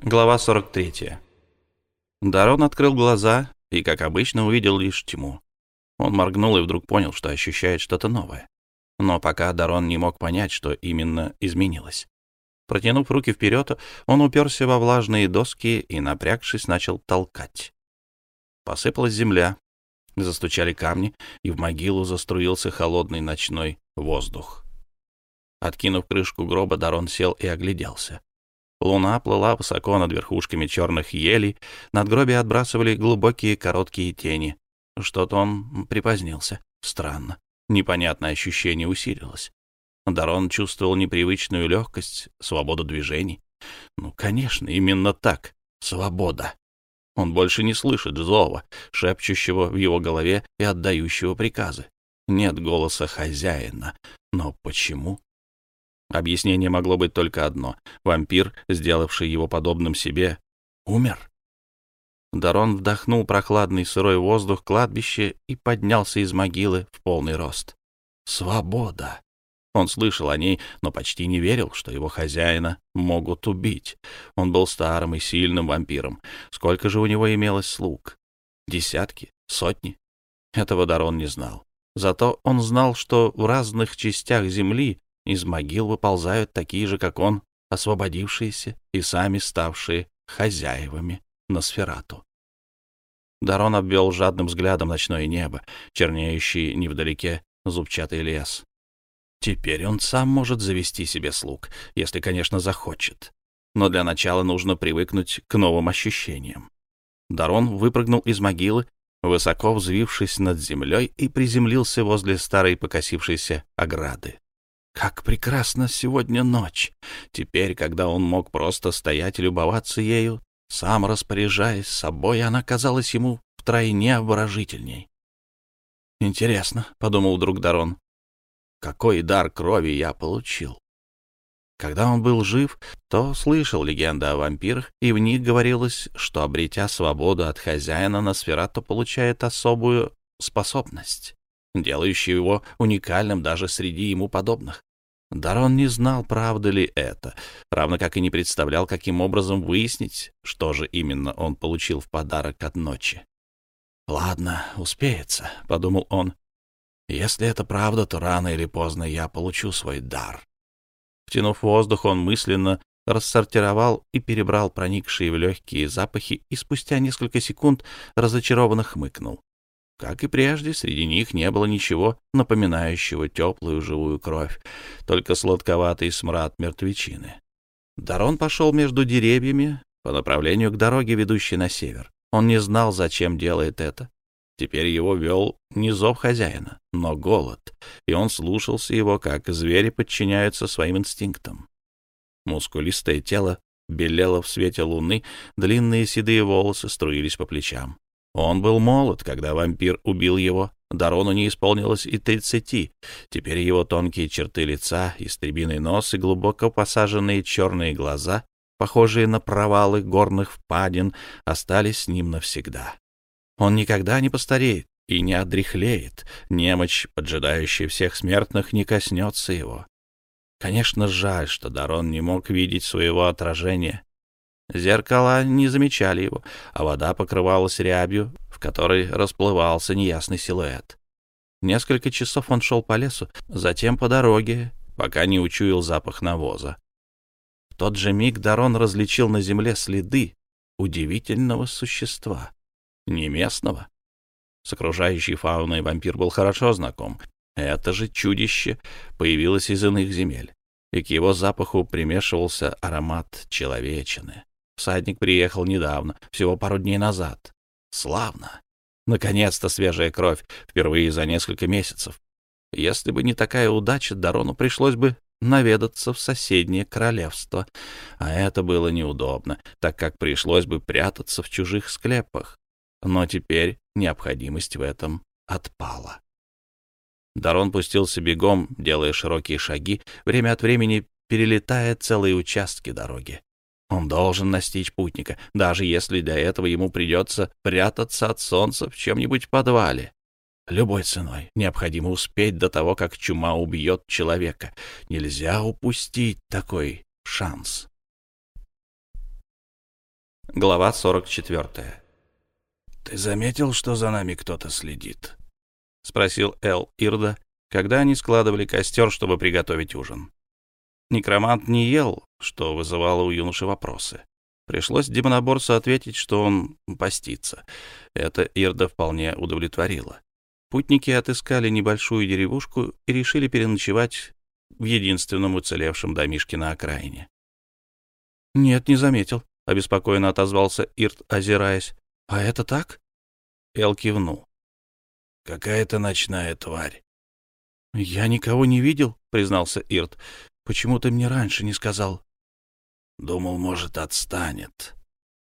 Глава 43. Дарон открыл глаза и, как обычно, увидел лишь тьму. Он моргнул и вдруг понял, что ощущает что-то новое. Но пока Дарон не мог понять, что именно изменилось. Протянув руки вперед, он уперся во влажные доски и, напрягшись, начал толкать. Посыпалась земля, застучали камни, и в могилу заструился холодный ночной воздух. Откинув крышку гроба, Дарон сел и огляделся. Луна плыла высоко над верхушками черных елей, над гробе отбрасывали глубокие короткие тени. Что-то он припозднился. Странно. Непонятное ощущение усилилось. Дарон чувствовал непривычную легкость, свободу движений. Ну, конечно, именно так. Свобода. Он больше не слышит зова, шепчущего в его голове и отдающего приказы. Нет голоса хозяина. Но почему? Объяснение могло быть только одно. Вампир, сделавший его подобным себе, умер. Дарон вдохнул прохладный сырой воздух кладбища и поднялся из могилы в полный рост. Свобода! Он слышал о ней, но почти не верил, что его хозяина могут убить. Он был старым и сильным вампиром. Сколько же у него имелось слуг? Десятки? Сотни? Этого Дарон не знал. Зато он знал, что в разных частях земли из могил выползают такие же, как он, освободившиеся и сами ставшие хозяевами на сферату. Дарон обвел жадным взглядом ночное небо, чернеющий невдалеке зубчатый лес. Теперь он сам может завести себе слуг, если, конечно, захочет. Но для начала нужно привыкнуть к новым ощущениям. Дарон выпрыгнул из могилы, высоко взвившись над землей, и приземлился возле старой покосившейся ограды. Как прекрасна сегодня ночь! Теперь, когда он мог просто стоять и любоваться ею, сам распоряжаясь собой, она казалась ему втройне обворожительней. «Интересно», — подумал вдруг Дарон, — «какой дар крови я получил?» Когда он был жив, то слышал легенды о вампирах, и в них говорилось, что, обретя свободу от хозяина, Носферату получает особую способность, делающую его уникальным даже среди ему подобных. Дарон не знал, правда ли это, равно как и не представлял, каким образом выяснить, что же именно он получил в подарок от ночи. «Ладно, успеется», — подумал он. «Если это правда, то рано или поздно я получу свой дар». Втянув воздух, он мысленно рассортировал и перебрал проникшие в легкие запахи и спустя несколько секунд разочарованно хмыкнул. Как и прежде, среди них не было ничего напоминающего теплую живую кровь, только сладковатый смрад мертвечины. Дарон пошел между деревьями по направлению к дороге, ведущей на север. Он не знал, зачем делает это. Теперь его вел не зов хозяина, но голод, и он слушался его, как звери подчиняются своим инстинктам. Мускулистое тело белело в свете луны, длинные седые волосы струились по плечам. Он был молод, когда вампир убил его. Дарону не исполнилось и тридцати. Теперь его тонкие черты лица, истребиный нос и глубоко посаженные черные глаза, похожие на провалы горных впадин, остались с ним навсегда. Он никогда не постареет и не одряхлеет. Немощь, поджидающая всех смертных, не коснется его. Конечно, жаль, что Дарон не мог видеть своего отражения Зеркала не замечали его, а вода покрывалась рябью, в которой расплывался неясный силуэт. Несколько часов он шел по лесу, затем по дороге, пока не учуял запах навоза. В тот же миг Дарон различил на земле следы удивительного существа, не местного. С окружающей фауной вампир был хорошо знаком. Это же чудище появилось из иных земель, и к его запаху примешивался аромат человечины. Всадник приехал недавно, всего пару дней назад. Славно. Наконец-то свежая кровь, впервые за несколько месяцев. Если бы не такая удача, Дарону пришлось бы наведаться в соседнее королевство. А это было неудобно, так как пришлось бы прятаться в чужих склепах. Но теперь необходимость в этом отпала. Дарон пустился бегом, делая широкие шаги, время от времени перелетая целые участки дороги. Он должен настичь путника, даже если для этого ему придется прятаться от солнца в чем-нибудь подвале. Любой ценой необходимо успеть до того, как чума убьет человека. Нельзя упустить такой шанс. Глава 44. «Ты заметил, что за нами кто-то следит?» — спросил Эл Ирда, когда они складывали костер, чтобы приготовить ужин. Некромант не ел, что вызывало у юноши вопросы. Пришлось демоноборцу ответить, что он постится. Это Ирда вполне удовлетворило. Путники отыскали небольшую деревушку и решили переночевать в единственном уцелевшем домишке на окраине. «Нет, не заметил», — обеспокоенно отозвался Ирт, озираясь. «А это так?» Эл кивнул. «Какая-то ночная тварь». «Я никого не видел», — признался Ирт. «Почему ты мне раньше не сказал?» «Думал, может, отстанет.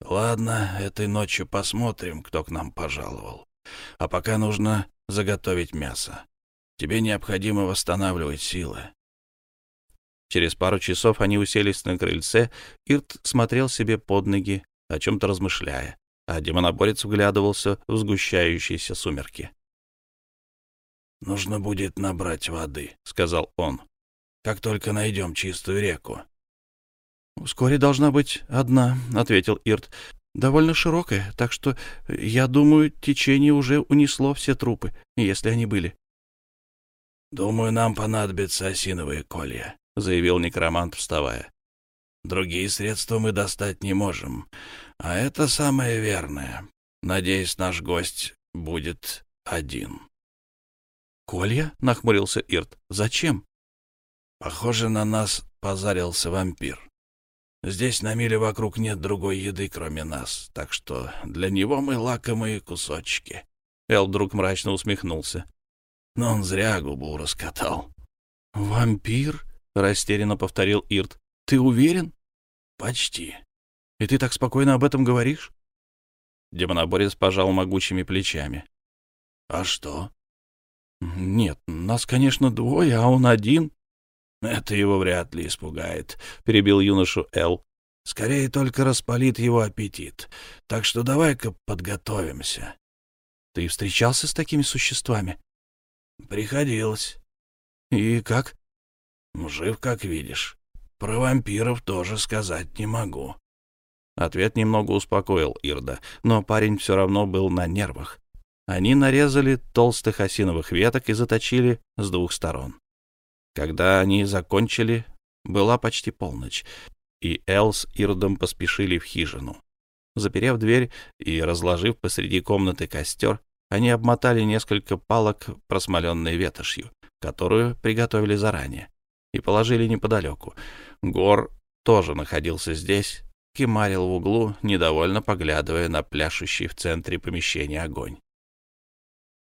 Ладно, этой ночью посмотрим, кто к нам пожаловал. А пока нужно заготовить мясо. Тебе необходимо восстанавливать силы. Через пару часов они уселись на крыльце, Ирт смотрел себе под ноги, о чем-то размышляя, а демоноборец вглядывался в сгущающиеся сумерки. «Нужно будет набрать воды», — сказал он, — «как только найдем чистую реку». «Вскоре должна быть одна», — ответил Ирт. «Довольно широкая, так что, я думаю, течение уже унесло все трупы, если они были». «Думаю, нам понадобятся осиновые колья», — заявил некромант, вставая. «Другие средства мы достать не можем, а это самое верное. Надеюсь, наш гость будет один». «Колья?» — нахмурился Ирт. «Зачем?» «Похоже, на нас позарился вампир. Здесь на миле вокруг нет другой еды, кроме нас, так что для него мы лакомые кусочки». Эл вдруг мрачно усмехнулся. Но он зря губу раскатал. «Вампир?» — растерянно повторил Ирт. «Ты уверен?» «Почти». «И ты так спокойно об этом говоришь?» Демоноборец пожал могучими плечами. «А что?» «Нет, нас, конечно, двое, а он один». «Это его вряд ли испугает», — перебил юношу Эл. «Скорее только распалит его аппетит. Так что давай-ка подготовимся». «Ты встречался с такими существами?» «Приходилось». «И как?» Жив, как видишь. Про вампиров тоже сказать не могу. Ответ немного успокоил Ирда, но парень все равно был на нервах. Они нарезали толстых осиновых веток и заточили с двух сторон. Когда они закончили, была почти полночь, и Эл с Ирдом поспешили в хижину. Заперев дверь и разложив посреди комнаты костер, они обмотали несколько палок просмоленной ветошью, которую приготовили заранее и положили неподалеку. Гор тоже находился здесь, кемарил в углу, недовольно поглядывая на пляшущий в центре помещения огонь.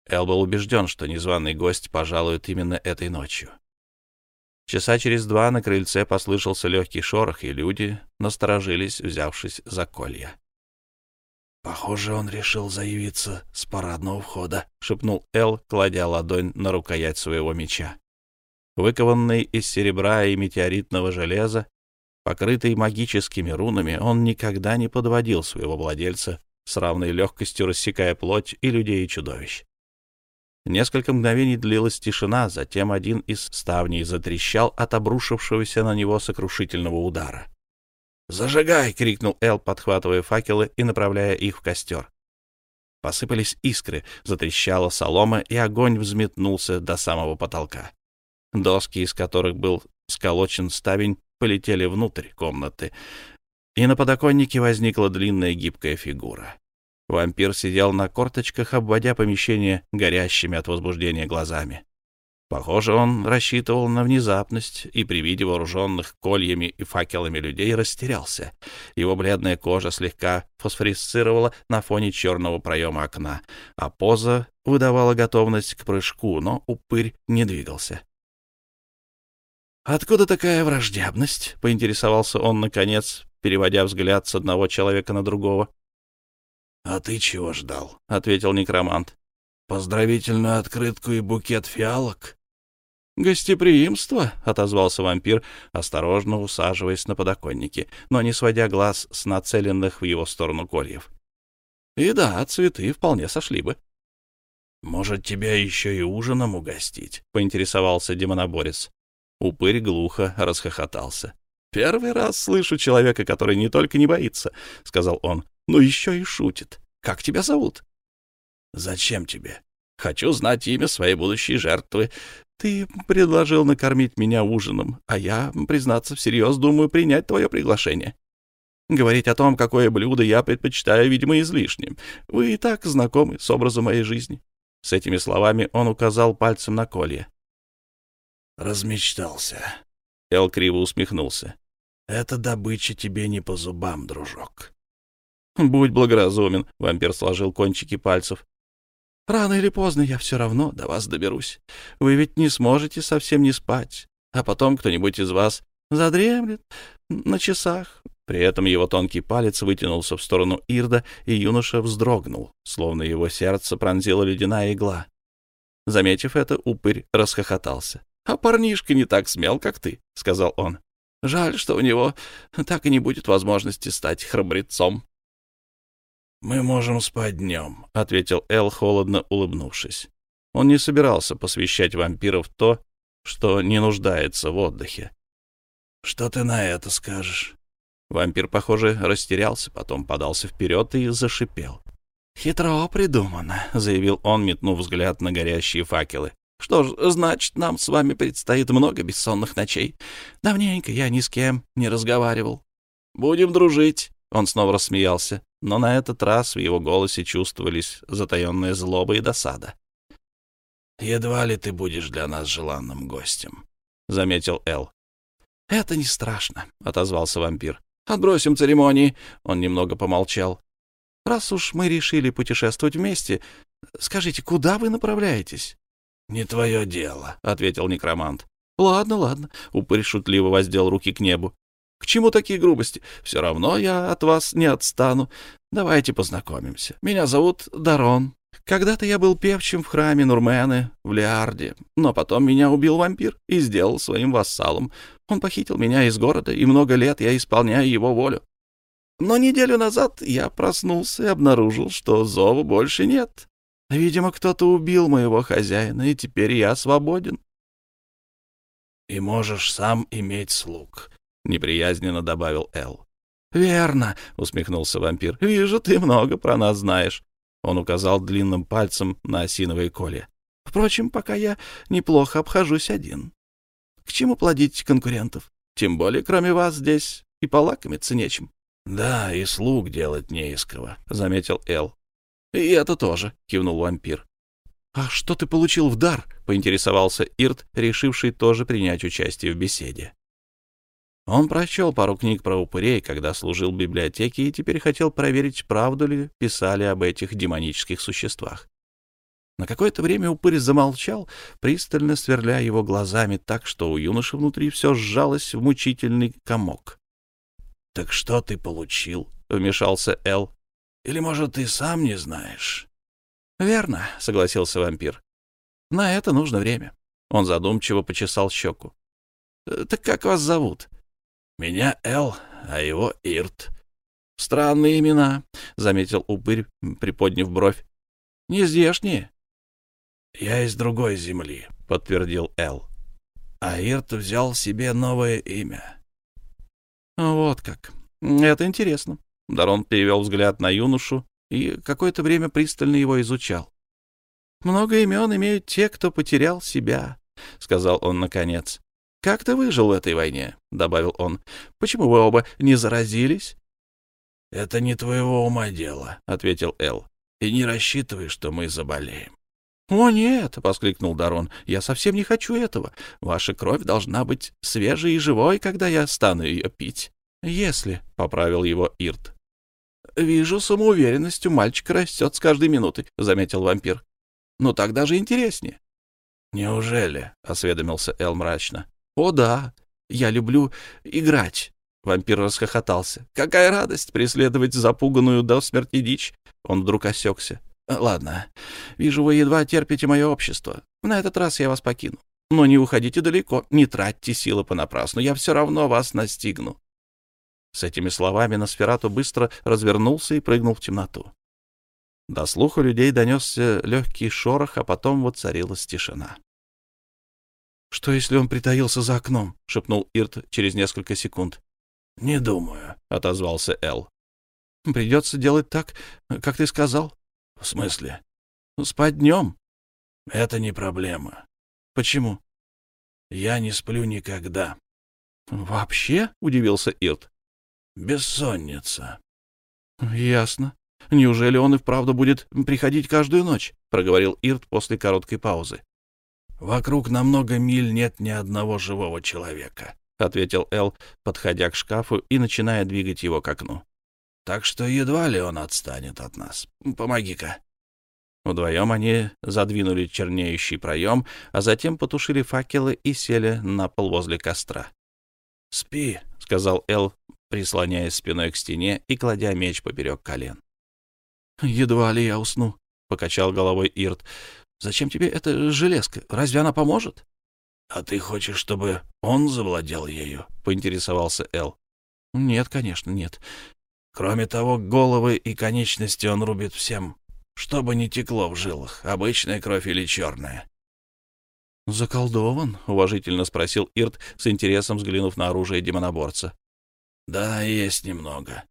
Эл был убежден, что незваный гость пожалует именно этой ночью. Часа через два на крыльце послышался легкий шорох, и люди насторожились, взявшись за колья. «Похоже, он решил заявиться с парадного входа», — шепнул Эл, кладя ладонь на рукоять своего меча выкованный из серебра и метеоритного железа, покрытый магическими рунами, он никогда не подводил своего владельца, с равной легкостью рассекая плоть и людей, и чудовищ. Несколько мгновений длилась тишина, затем один из ставней затрещал от обрушившегося на него сокрушительного удара. «Зажигай!» — крикнул Эл, подхватывая факелы и направляя их в костер. Посыпались искры, затрещала солома, и огонь взметнулся до самого потолка. Доски, из которых был сколочен ставень, полетели внутрь комнаты, и на подоконнике возникла длинная гибкая фигура. Вампир сидел на корточках, обводя помещение горящими от возбуждения глазами. Похоже, он рассчитывал на внезапность и при виде вооруженных кольями и факелами людей растерялся. Его бледная кожа слегка фосфорисцировала на фоне черного проема окна, а поза выдавала готовность к прыжку, но упырь не двигался. «Откуда такая враждебность?» — поинтересовался он, наконец, переводя взгляд с одного человека на другого. «А ты чего ждал?» — ответил некромант. «Поздравительную открытку и букет фиалок?» «Гостеприимство», — отозвался вампир, осторожно усаживаясь на подоконнике, но не сводя глаз с нацеленных в его сторону кольев. «И да, цветы вполне сошли бы». «Может, тебя еще и ужином угостить?» — поинтересовался демоноборец. Упырь глухо расхохотался. «Первый раз слышу человека, который не только не боится», — сказал он, — «но еще и шутит. Как тебя зовут?» «Зачем тебе?» «Хочу знать имя своей будущей жертвы. Ты предложил накормить меня ужином, а я, признаться, всерьез думаю принять твое приглашение. Говорить о том, какое блюдо я предпочитаю, видимо, излишним. Вы и так знакомы с образом моей жизни». С этими словами он указал пальцем на колье. «Размечтался». Эл криво усмехнулся. «Эта добыча тебе не по зубам, дружок». «Будь благоразумен», — вампир сложил кончики пальцев. «Рано или поздно я все равно до вас доберусь. Вы ведь не сможете совсем не спать, а потом кто-нибудь из вас задремлет на часах». При этом его тонкий палец вытянулся в сторону Ирда, и юноша вздрогнул, словно его сердце пронзила ледяная игла. Заметив это, упырь расхохотался. «А парнишка не так смел, как ты», — сказал он. «Жаль, что у него так и не будет возможности стать храбрецом». «Мы можем спать днем», — ответил Эл, холодно улыбнувшись. Он не собирался посвящать вампиров то, что не нуждается в отдыхе. «Что ты на это скажешь?» Вампир, похоже, растерялся, потом подался вперед и зашипел. «Хитро придумано», — заявил он, метнув взгляд на горящие факелы. Что ж, значит, нам с вами предстоит много бессонных ночей. Давненько я ни с кем не разговаривал. Будем дружить. Он снова рассмеялся, но на этот раз в его голосе чувствовались затаенная злоба и досада. «Едва ли ты будешь для нас желанным гостем», — заметил Эл. «Это не страшно», — отозвался вампир. «Отбросим церемонии», — он немного помолчал. «Раз уж мы решили путешествовать вместе, скажите, куда вы направляетесь?» «Не твое дело», — ответил некромант. «Ладно, ладно», — упырь шутливо воздел руки к небу. «К чему такие грубости? Все равно я от вас не отстану. Давайте познакомимся. Меня зовут Дарон. Когда-то я был певчим в храме Нурмены в Лиарде, но потом меня убил вампир и сделал своим вассалом. Он похитил меня из города, и много лет я исполняю его волю. Но неделю назад я проснулся и обнаружил, что зова больше нет. Видимо, кто-то убил моего хозяина, и теперь я свободен. — И можешь сам иметь слуг, — неприязненно добавил Эл. — Верно, — усмехнулся вампир. — Вижу, ты много про нас знаешь. Он указал длинным пальцем на осиновые коли. Впрочем, пока я неплохо обхожусь один. К чему плодить конкурентов? Тем более, кроме вас здесь и полакомиться нечем. — Да, и слуг делать не из заметил Эл. «И это тоже», — кивнул вампир. «А что ты получил в дар?» — поинтересовался Ирт, решивший тоже принять участие в беседе. Он прочел пару книг про упырей, когда служил в библиотеке, и теперь хотел проверить, правду ли писали об этих демонических существах. На какое-то время упырь замолчал, пристально сверля его глазами так, что у юноши внутри все сжалось в мучительный комок. — Так что ты получил? — вмешался Эл. Или, может, ты сам не знаешь? — Верно, — согласился вампир. — На это нужно время. Он задумчиво почесал щеку. — Так как вас зовут? — Меня Эл, а его Ирт. — Странные имена, — заметил упырь, приподняв бровь. — Не здешние. — Я из другой земли, — подтвердил Эл. А Ирт взял себе новое имя. — Вот как. Это интересно. Дарон перевел взгляд на юношу и какое-то время пристально его изучал. «Много имен имеют те, кто потерял себя», — сказал он наконец. «Как ты выжил в этой войне?» — добавил он. «Почему вы оба не заразились?» «Это не твоего ума дело», — ответил Эл. «И не рассчитывай, что мы заболеем». «О, нет!» — воскликнул Дарон. «Я совсем не хочу этого. Ваша кровь должна быть свежей и живой, когда я стану ее пить». «Если», — поправил его Ирт. «Вижу, самоуверенность у мальчика растет с каждой минутой», — заметил вампир. «Ну так даже интереснее». «Неужели?» — осведомился Эл мрачно. «О да, я люблю играть». Вампир расхохотался. «Какая радость преследовать запуганную до смерти дичь!» Он вдруг осекся. «Ладно, вижу, вы едва терпите мое общество. На этот раз я вас покину. Но не уходите далеко, не тратьте силы понапрасну, я все равно вас настигну». С этими словами Носферату быстро развернулся и прыгнул в темноту. До слуха людей донесся легкий шорох, а потом воцарилась тишина. «Что, если он притаился за окном?» — шепнул Ирт через несколько секунд. «Не думаю», — отозвался Эл. «Придется делать так, как ты сказал». «В смысле?» «Спать днем». «Это не проблема». «Почему?» «Я не сплю никогда». «Вообще?» — удивился Ирт. «Бессонница». «Ясно. Неужели он и вправду будет приходить каждую ночь?» — проговорил Ирт после короткой паузы. «Вокруг на много миль нет ни одного живого человека», — ответил Эл, подходя к шкафу и начиная двигать его к окну. «Так что едва ли он отстанет от нас. Помоги-ка». Вдвоем они задвинули чернеющий проем, а затем потушили факелы и сели на пол возле костра. «Спи», — сказал Эл, прислоняясь спиной к стене и кладя меч поперек колен. «Едва ли я усну», — покачал головой Ирт. «Зачем тебе эта железка? Разве она поможет?» «А ты хочешь, чтобы он завладел ею?» — поинтересовался Эл. «Нет, конечно, нет. Кроме того, головы и конечности он рубит всем, чтобы не текло в жилах, обычная кровь или черная». «Заколдован?» — уважительно спросил Ирт, с интересом взглянув на оружие демоноборца. «Да, есть немного».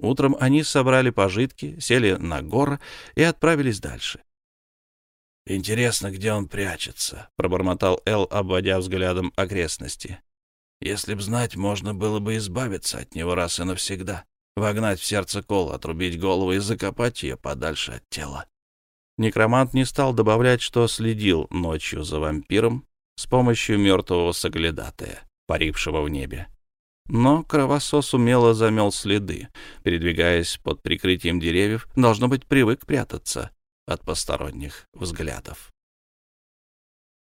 Утром они собрали пожитки, сели на гор и отправились дальше. «Интересно, где он прячется», — пробормотал Эл, обводя взглядом окрестности. «Если б знать, можно было бы избавиться от него раз и навсегда, вогнать в сердце кол, отрубить голову и закопать ее подальше от тела». Некромант не стал добавлять, что следил ночью за вампиром с помощью мертвого соглядатая, парившего в небе. Но кровосос умело замел следы, передвигаясь под прикрытием деревьев, должно быть, привык прятаться от посторонних взглядов.